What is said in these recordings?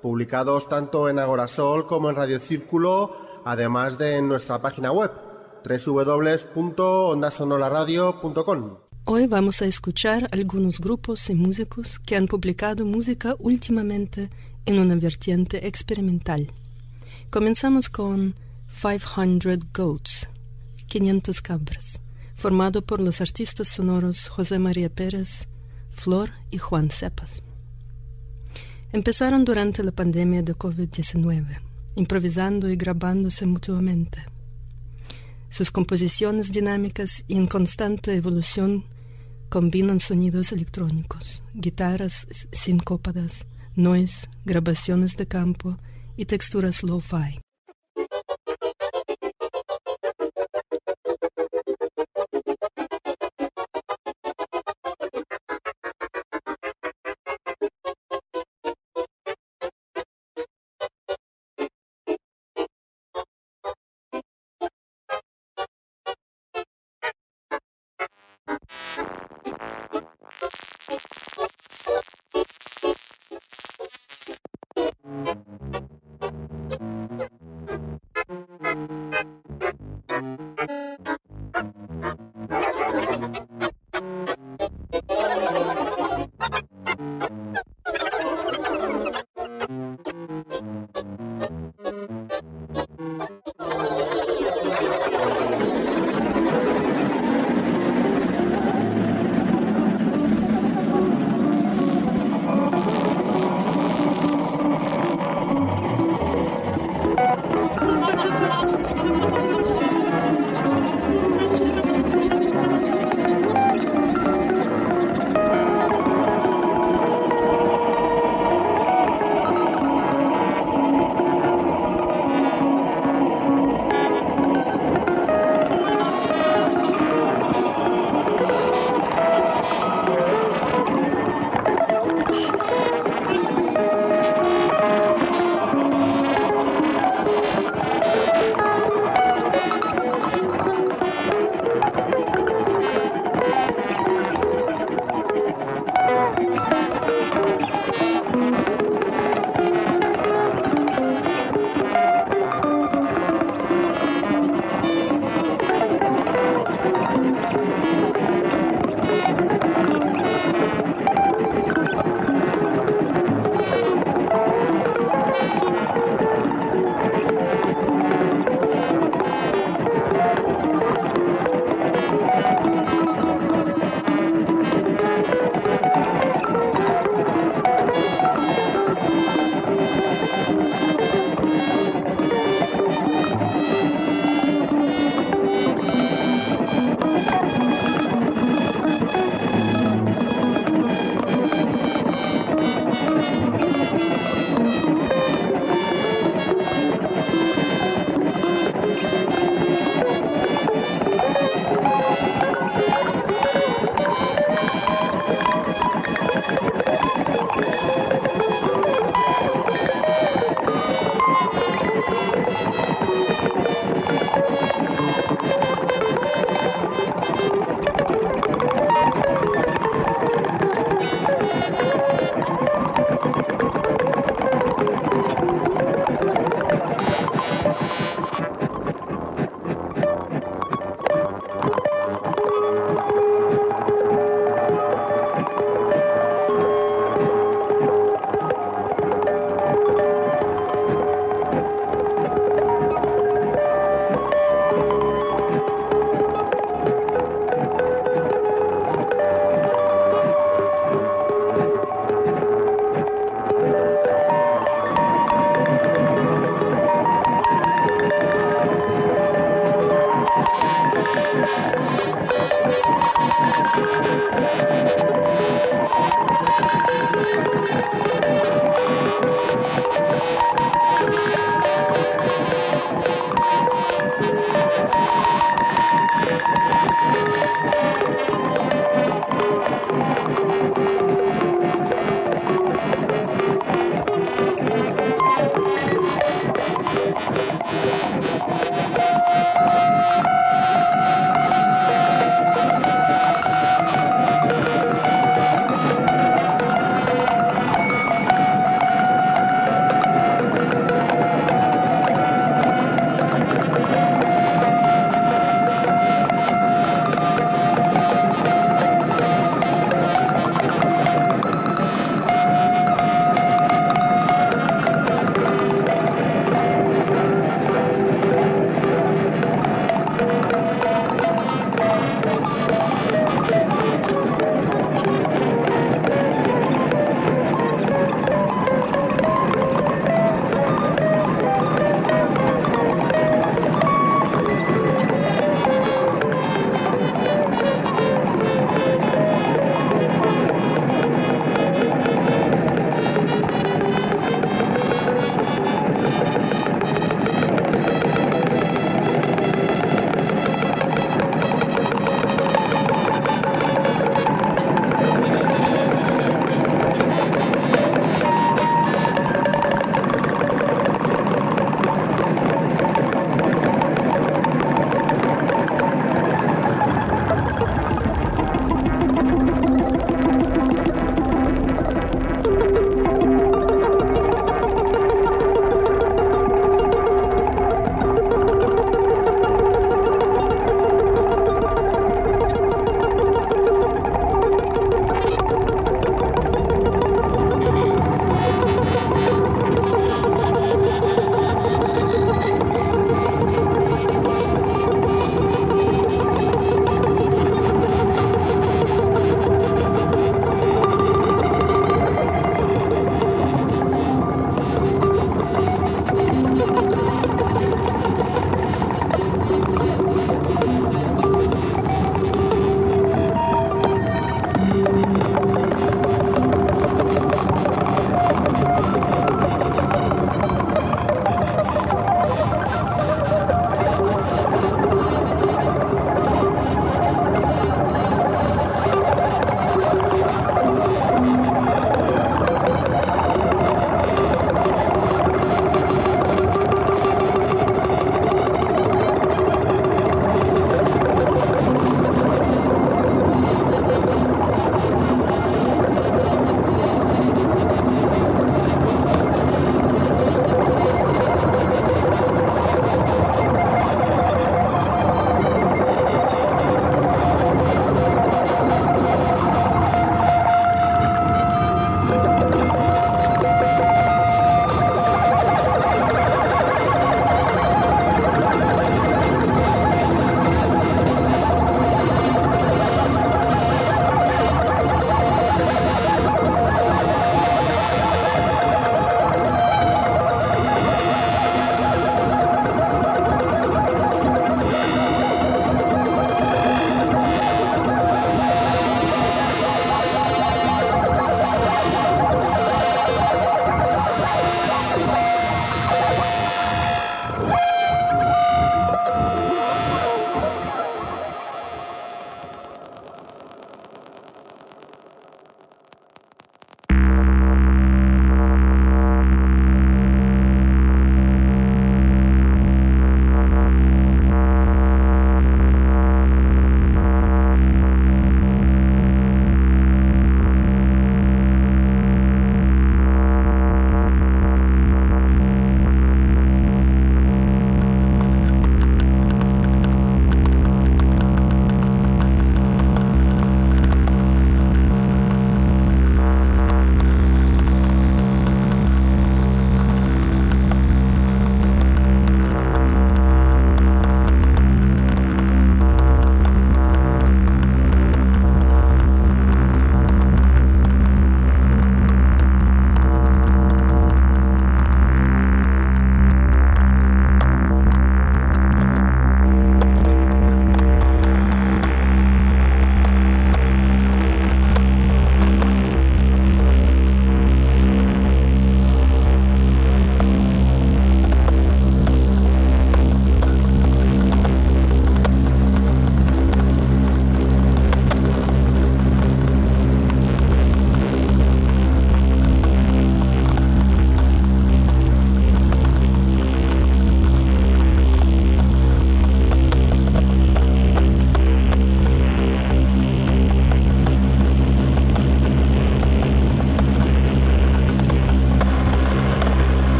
publicados tanto en Agorasol como en Radio Círculo, además de en nuestra página web www.ondasonolaradio.com. Hoy vamos a escuchar algunos grupos y músicos que han publicado música últimamente en una vertiente experimental. Comenzamos con 500 Goats, 500 cabras, formado por los artistas sonoros José María Pérez, Flor y Juan Cepas. Empezaron durante la pandemia de COVID-19, improvisando y grabándose mutuamente. Sus composiciones dinámicas y en constante evolución combinan sonidos electrónicos, guitarras sincópadas, noise, grabaciones de campo y texturas lo-fi.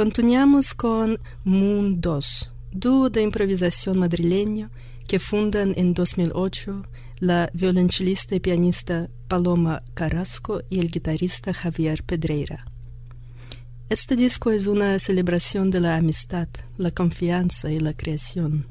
Continuamos con 2, dúo de improvisación madrileño que fundan en 2008 la violonchelista y pianista Paloma Carrasco y el guitarrista Javier Pedreira. Este disco es una celebración de la amistad, la confianza y la creación.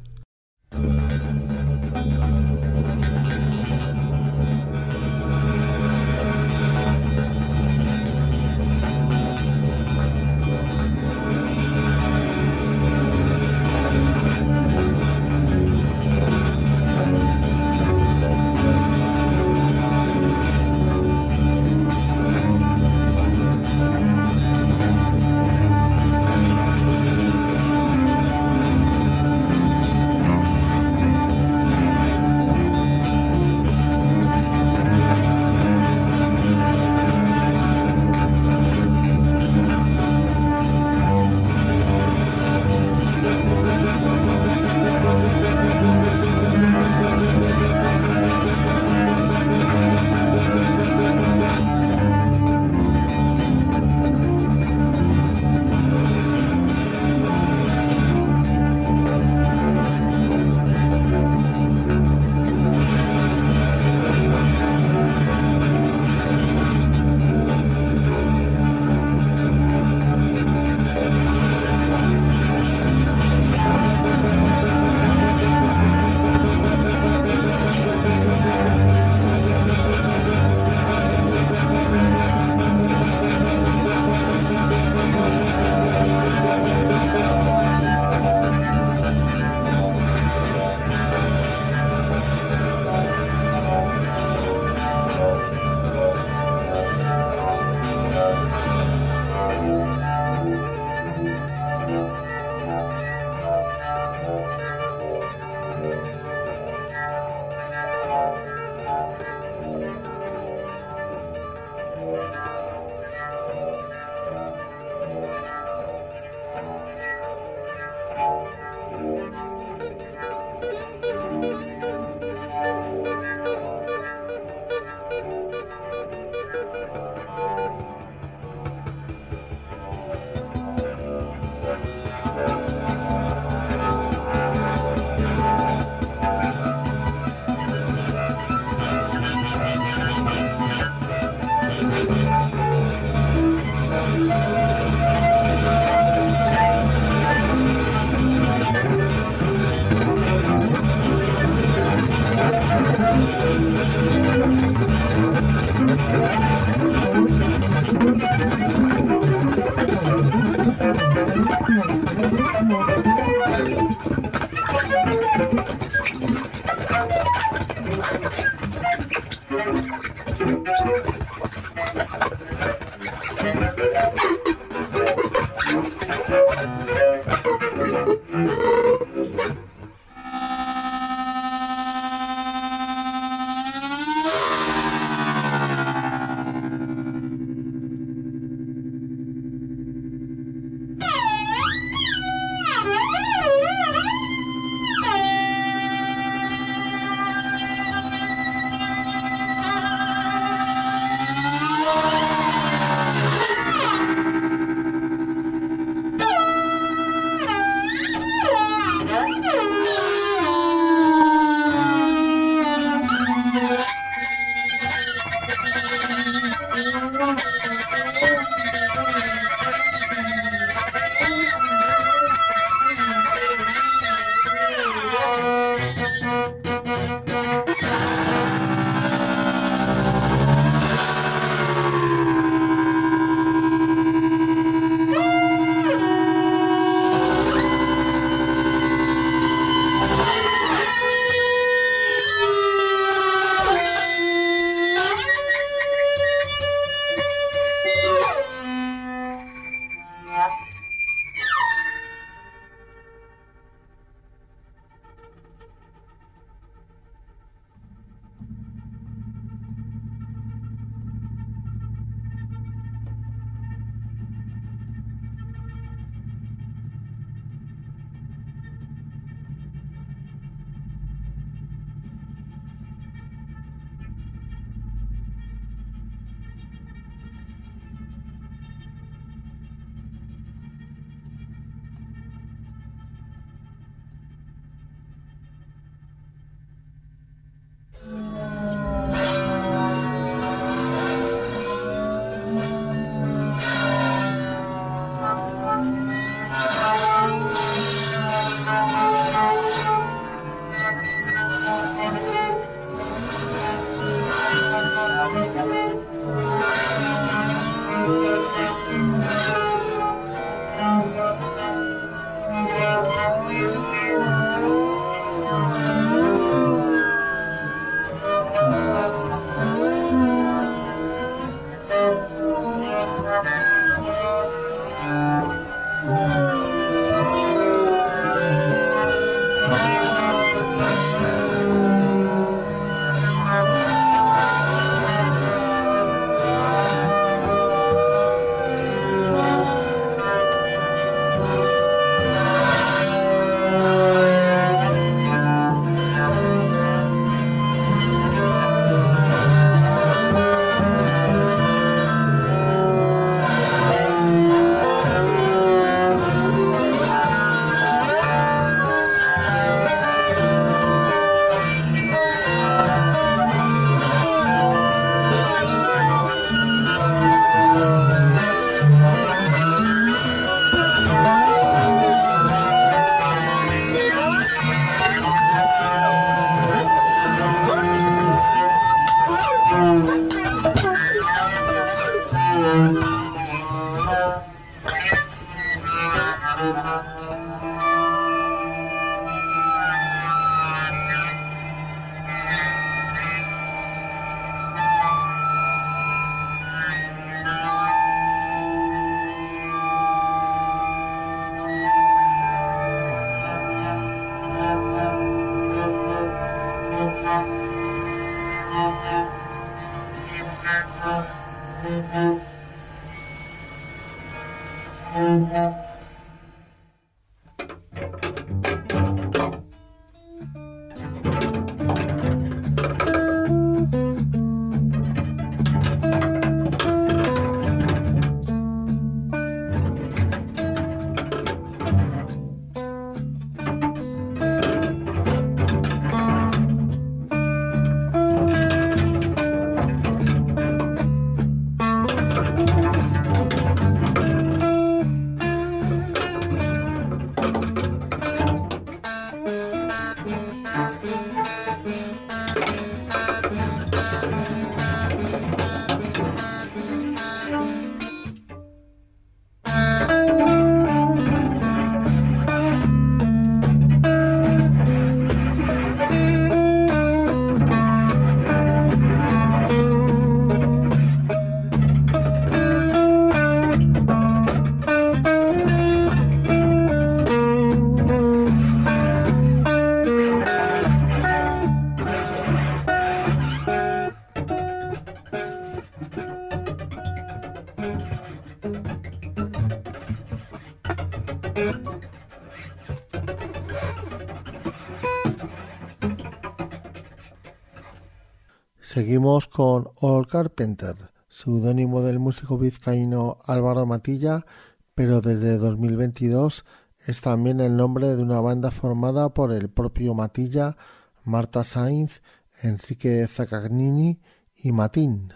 Seguimos con All Carpenter, seudónimo del músico vizcaíno Álvaro Matilla, pero desde 2022 es también el nombre de una banda formada por el propio Matilla, Marta Sainz, Enrique Zaccagnini y Matín.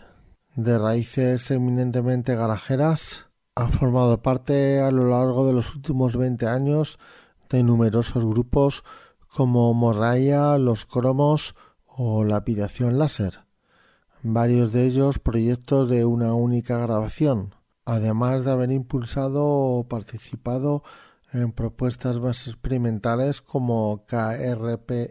De raíces eminentemente garajeras, ha formado parte a lo largo de los últimos 20 años de numerosos grupos como Morraya, Los Cromos o Lapidación Láser varios de ellos proyectos de una única grabación, además de haber impulsado o participado en propuestas más experimentales como KRPNTRS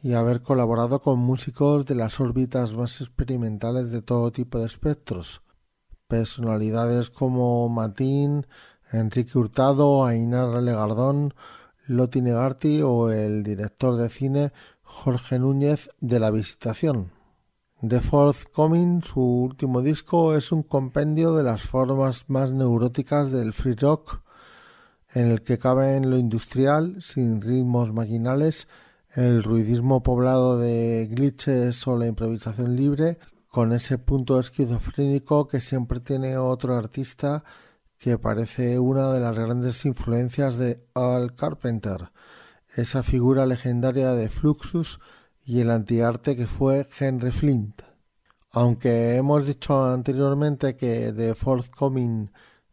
y haber colaborado con músicos de las órbitas más experimentales de todo tipo de espectros. Personalidades como Matín, Enrique Hurtado, Ainar Legardón, Loti Negarty o el director de cine Jorge Núñez de la Visitación. The Forthcoming, su último disco, es un compendio de las formas más neuróticas del free rock, en el que cabe en lo industrial, sin ritmos maquinales, el ruidismo poblado de glitches o la improvisación libre, con ese punto esquizofrénico que siempre tiene otro artista que parece una de las grandes influencias de Al Carpenter esa figura legendaria de Fluxus y el antiarte que fue Henry Flint. Aunque hemos dicho anteriormente que The Forthcoming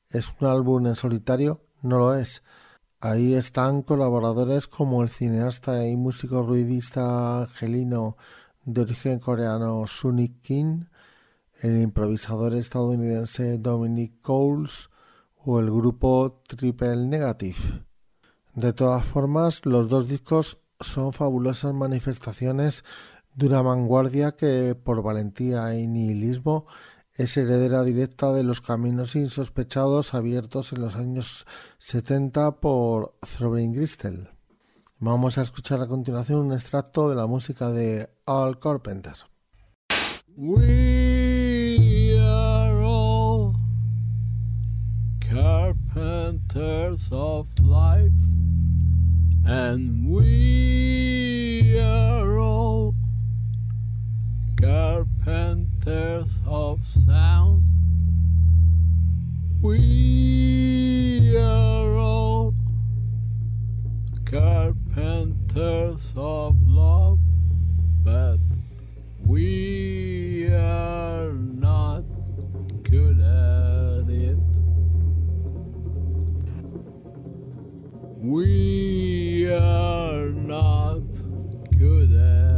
es un álbum en solitario, no lo es. Ahí están colaboradores como el cineasta y músico ruidista angelino de origen coreano Sunic Kim, el improvisador estadounidense Dominic Coles o el grupo Triple Negative. De todas formas, los dos discos son fabulosas manifestaciones de una vanguardia que, por valentía y nihilismo, es heredera directa de los caminos insospechados abiertos en los años 70 por Throbbing Gristel. Vamos a escuchar a continuación un extracto de la música de Al Carpenter. Carpenters of life, and we are all carpenters of sound. We are all carpenters of love, but we are We are not good at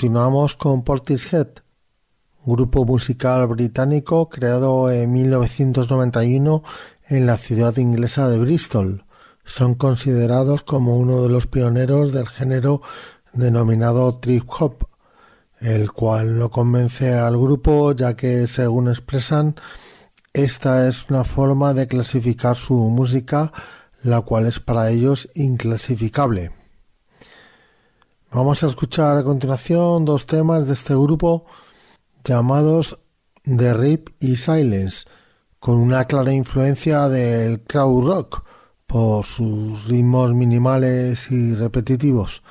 Continuamos con Portishead, grupo musical británico creado en 1991 en la ciudad inglesa de Bristol. Son considerados como uno de los pioneros del género denominado trip hop, el cual no convence al grupo ya que, según expresan, esta es una forma de clasificar su música, la cual es para ellos inclasificable. Vamos a escuchar a continuación dos temas de este grupo llamados The Rip y Silence, con una clara influencia del crowd rock por sus ritmos minimales y repetitivos.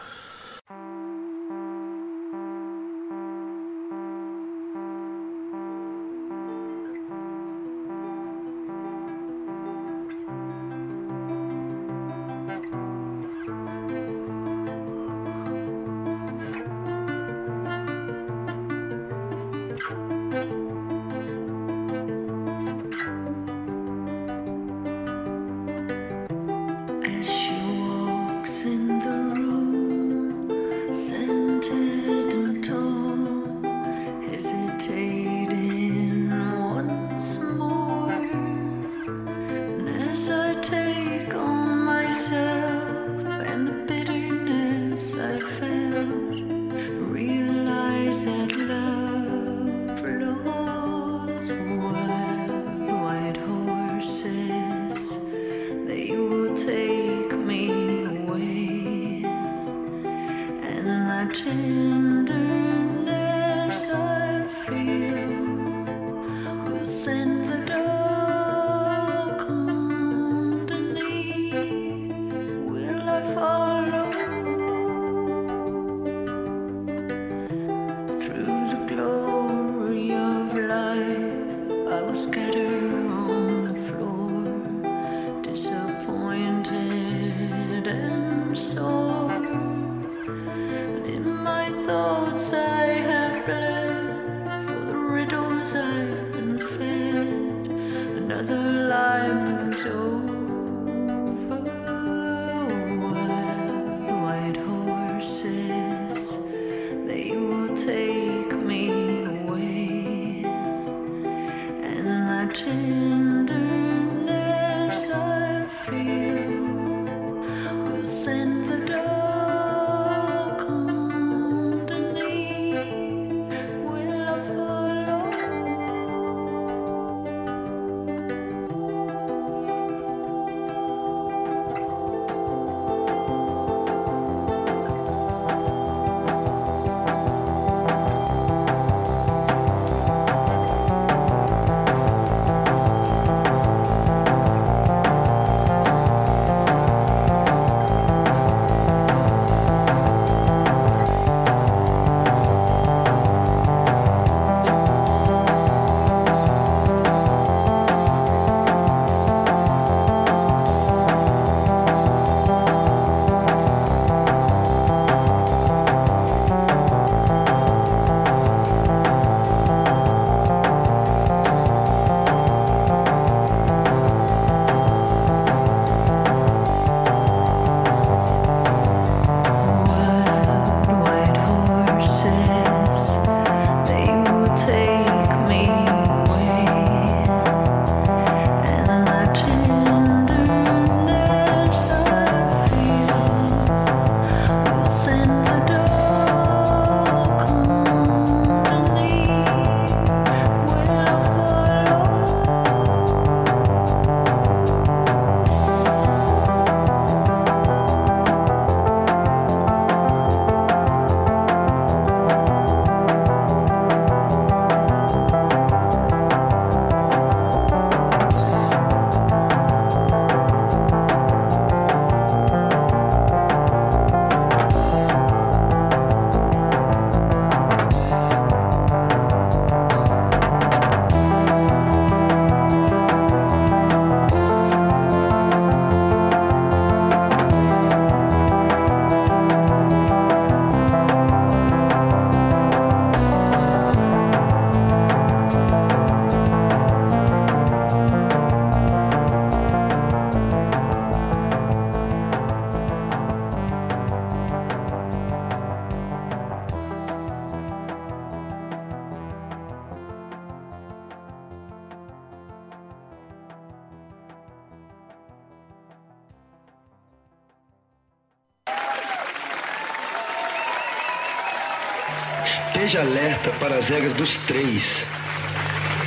Para as regras dos três.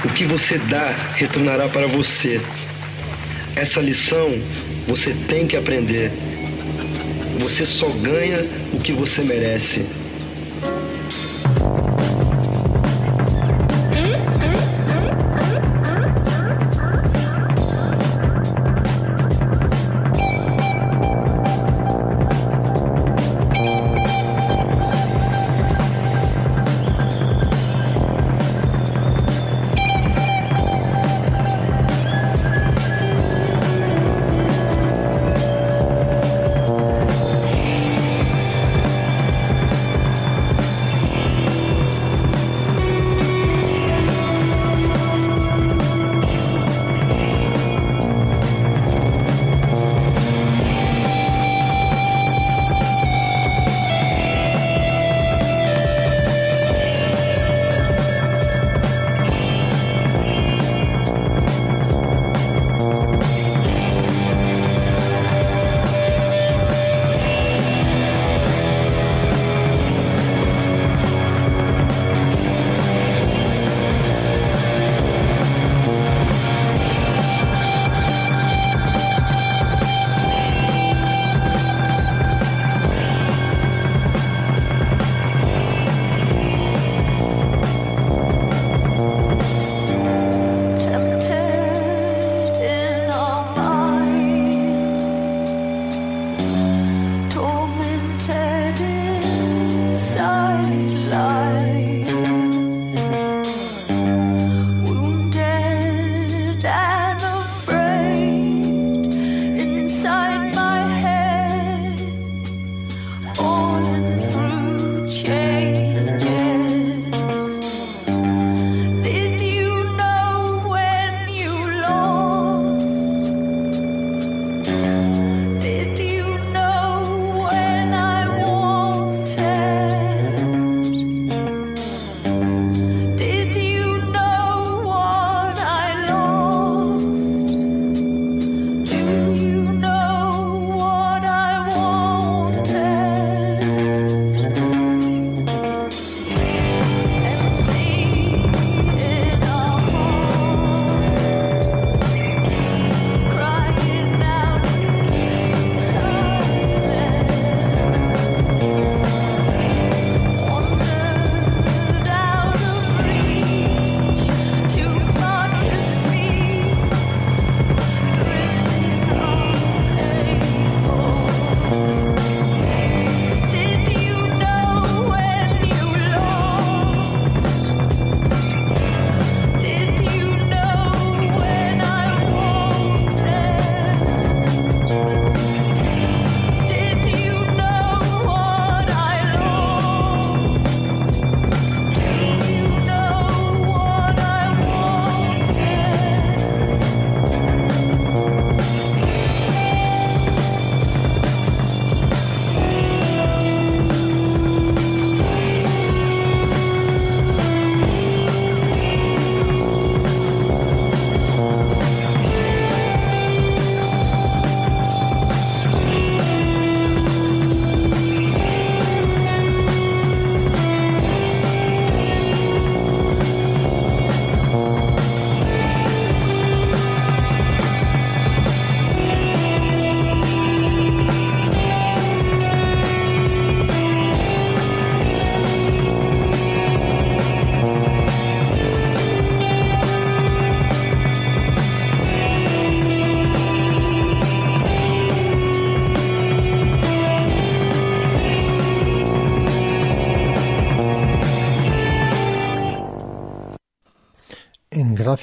O que você dá retornará para você. Essa lição você tem que aprender. Você só ganha o que você merece.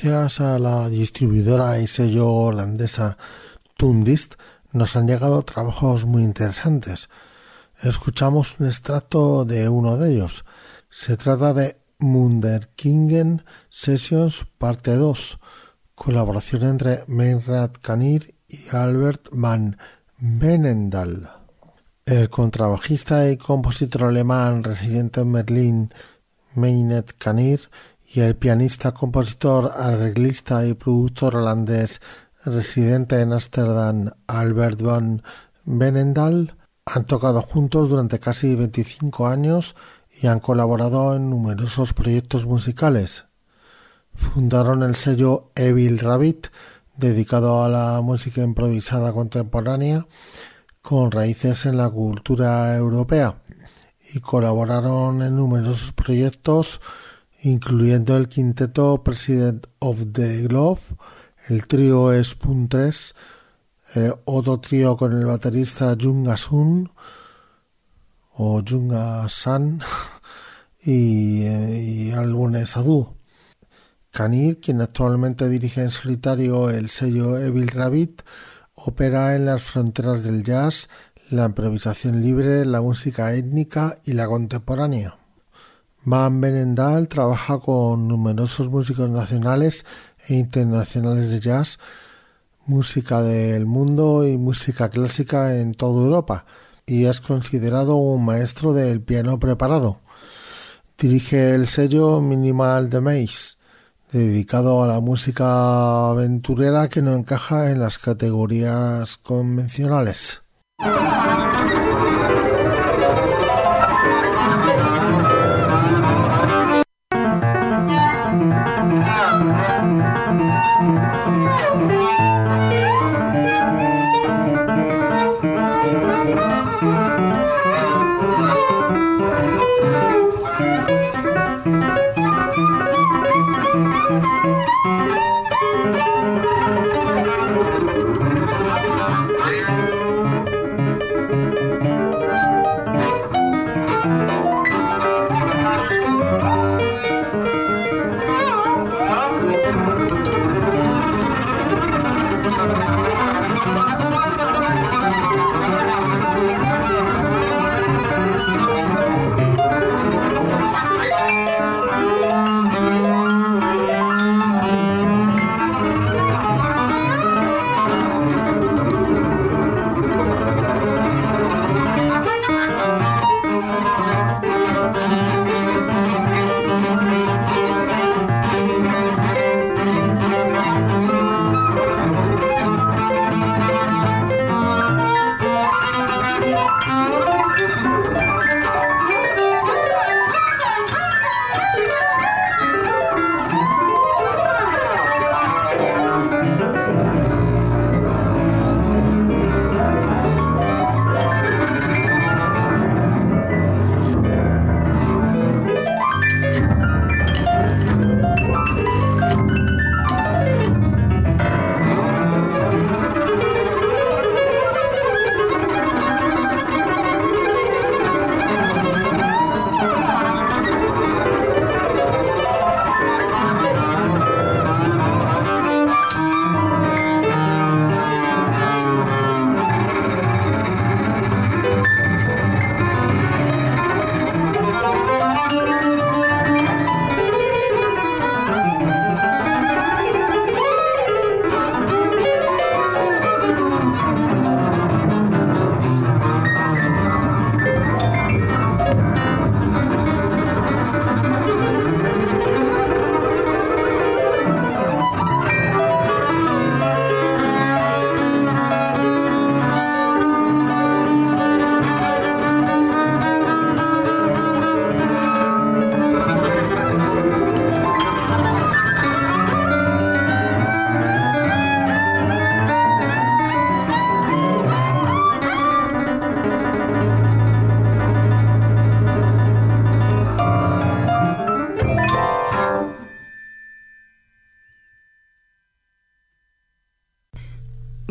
Gracias a la distribuidora y sello holandesa Tundist nos han llegado trabajos muy interesantes. Escuchamos un extracto de uno de ellos. Se trata de Munderkingen Sessions Parte 2, colaboración entre Meinrad Kanir y Albert van Benendal. El contrabajista y compositor alemán residente en Berlín, Meinet Kanir, y el pianista, compositor, arreglista y productor holandés residente en Ámsterdam, Albert van Benendal, han tocado juntos durante casi 25 años y han colaborado en numerosos proyectos musicales. Fundaron el sello Evil Rabbit, dedicado a la música improvisada contemporánea, con raíces en la cultura europea, y colaboraron en numerosos proyectos, incluyendo el quinteto President of the Glove, el trío Spoon 3, eh, otro trío con el baterista Junga Sun o Junga San y, eh, y álbumes Adu. Kanir, quien actualmente dirige en solitario el sello Evil Rabbit, opera en las fronteras del jazz, la improvisación libre, la música étnica y la contemporánea. Van Benendal trabaja con numerosos músicos nacionales e internacionales de jazz, música del mundo y música clásica en toda Europa, y es considerado un maestro del piano preparado. Dirige el sello Minimal de Maze, dedicado a la música aventurera que no encaja en las categorías convencionales.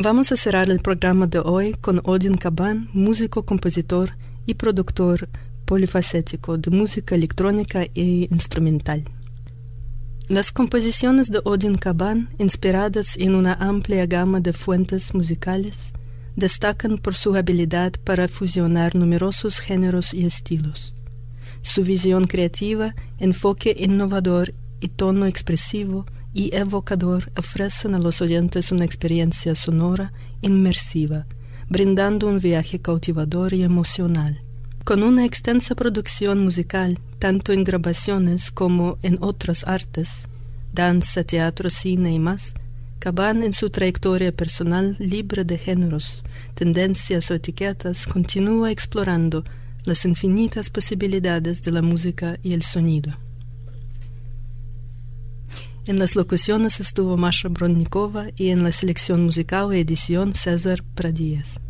Vamos a cerrar el programa de hoy con Odin Caban, músico, compositor y productor polifacético de música electrónica e instrumental. Las composiciones de Odin Caban, inspiradas en una amplia gama de fuentes musicales, destacan por su habilidad para fusionar numerosos géneros y estilos. Su visión creativa, enfoque innovador y tono expresivo y evocador ofrecen a los oyentes una experiencia sonora inmersiva, brindando un viaje cautivador y emocional. Con una extensa producción musical, tanto en grabaciones como en otras artes, danza, teatro, cine y más, Caban en su trayectoria personal libre de géneros, tendencias o etiquetas continúa explorando las infinitas posibilidades de la música y el sonido. En las locuciones estuvo Masha Bronnikova y en la selección musical y edición César Pradías.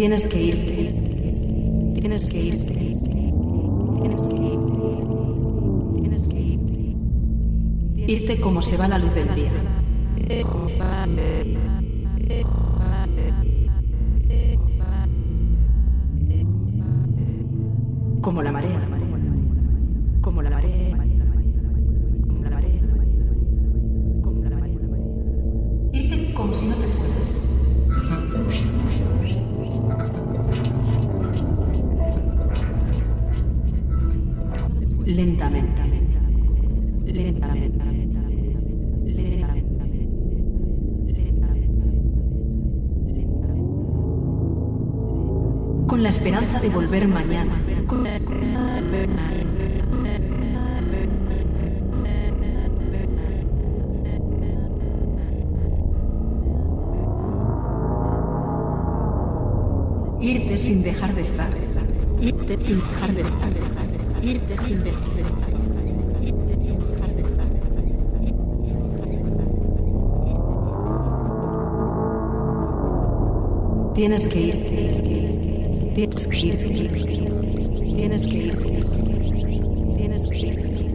Tienes que irte. Tienes que irte. Tienes que irte. Tienes que irte. Irte como se va la luz del día. Volver mañana. Irte sin dejar de estar. Irte sin dejar de estar. Irte sin dejar de estar. Tienes que irte. Tienes que irte. Tienes que irte. Tienes que irte.